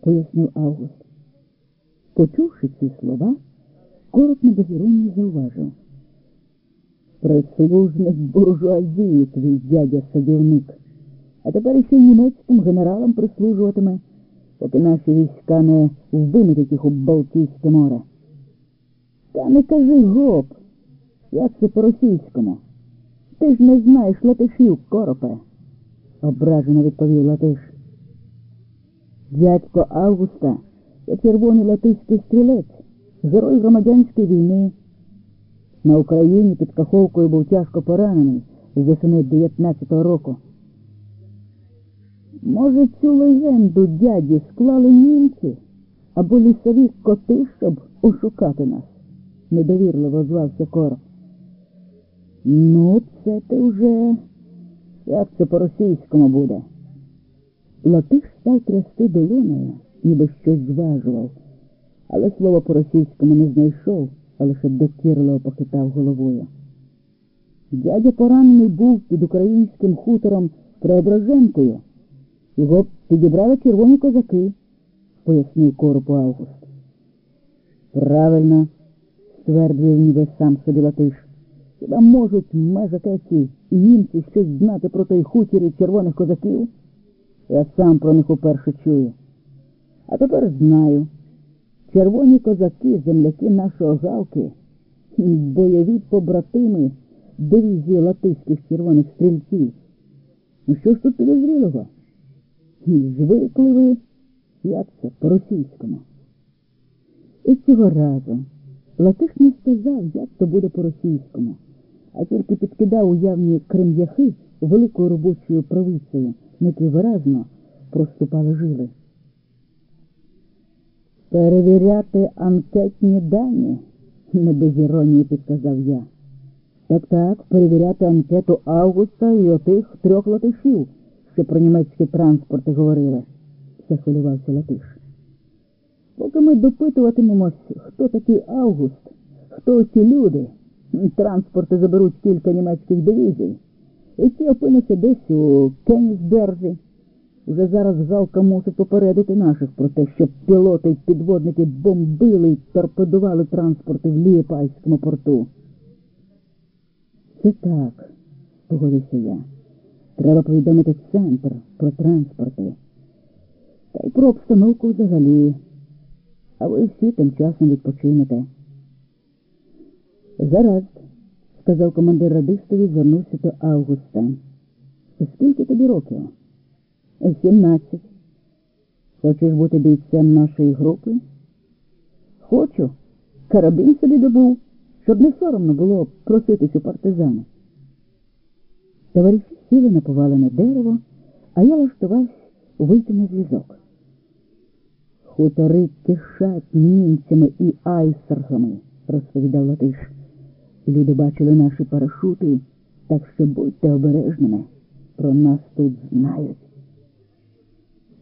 пояснив Август. Почувши ці слова, короб на безіронні зауважив. Прислужник буржуазії твій дядя садівник, а тепер ще й німецьким генералам прислужуватиме, поки наші війська не вбинуть їх у Балтійське море. Та не кажи гоп, як це по-російському. Ти ж не знаєш латишів, коропе, ображено відповів Латиш. Дядько Августа я червоний латиський стрілець, герой громадянської війни. На Україні під Каховкою був тяжко поранений з весени 19-го року. Може, цю легенду дяді склали німці або лісові коти, щоб ошукати нас, недовірливо звався Короб. Ну, це ти вже як це по-російському буде. Латиш став трясти долонею, ніби щось зважував, але слово по-російському не знайшов, а лише докірливо похитав головою. Дядя поранений був під українським хутором Преображенкою. Його підібрали червоні козаки, пояснив коропу Август. Правильно, стверджує ніби сам собі Латиш. Хіба можуть межакеці і німці щось знати про той хутір і червоних козаків? Я сам про них уперше чую. А тепер знаю. Червоні козаки, земляки нашого галки, бойові побратими дивізії латиських червоних стрільців. Ну що ж тут підозрілого? Звикли ви, як це, по-російському. І цього разу Латиш не сказав, як то буде по-російському, а тільки підкидав уявні крем'яхи великою робочою правицею, які виразно проступали жили. Перевіряти анкетні дані, не без іронії підказав я. Так так, перевіряти анкету Августа і отих трьох латишів, що про німецькі транспорти говорили, захвилювався Латиш. Поки ми допитуватимемось, хто такий Август, хто ці люди, транспорти заберуть кілька німецьких дивізій, і ті опиняться десь у Кенісберзі. Вже зараз жалко мусить попередити наших про те, щоб пілоти й підводники бомбили й торпедували транспорти в Лієпайському порту. Це так, погодився я. Треба повідомити центр про транспорти. Та й про обстановку взагалі. А ви всі тим часом відпочинете. Гаразд, сказав командир радистові, звернувся до Августа. Скільки тобі років? Сімнадцять. Хочеш бути бійцем нашої групи? Хочу. Карабін собі добув, щоб не соромно було проситись у партизани. Товариші сіли на повалене дерево, а я влаштувався вийти на зв'язок. Хутори кишать німцями і айсергами, розповідав Латиш. Люди бачили наші парашути, так що будьте обережними. Про нас тут знають.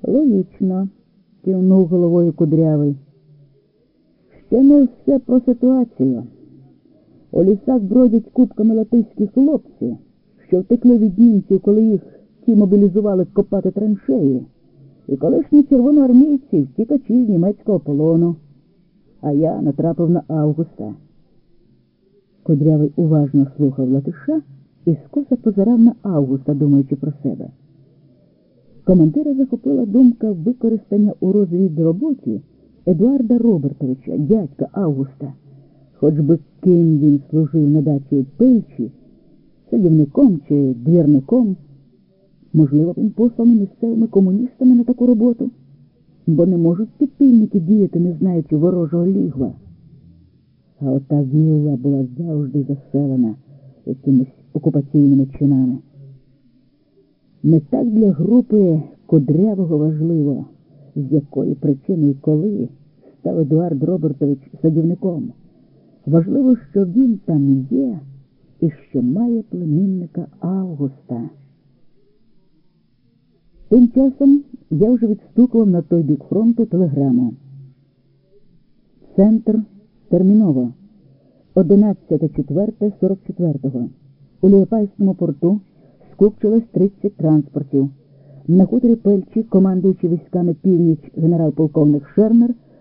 Логічно, кивнув головою кудрявий. Ще не все про ситуацію. У лісах бродять кубками латиські хлопці, що втекли від німців, коли їх ті мобілізували копати траншеї, і колишні червоноармійці втікачі з німецького полону. А я натрапив на Августа. Кудрявий уважно слухав латиша і скоса позирав на Августа, думаючи про себе. Командира захопила думка використання у розвідроботі Едуарда Робертовича, дядька Августа, хоч би ким він служив на дачі Пельчі, садівником чи двірником. Можливо, він посланий місцевими комуністами на таку роботу, бо не можуть підпільники діяти, не знаючи ворожого лігва. А ота вілла була завжди заселена якимись окупаційними чинами. Не так для групи Кудрявого важливо, з якої причини і коли став Едуард Робертович садівником. Важливо, що він там є і що має племінника Августа. Тим часом я вже відстукував на той бік фронту телеграму. Центр терміново 11.4.44. У Ліопайському порту скупчилось 30 транспортів. На хуторі Пельчі, командуючи військами північ генерал-полковник Шернер,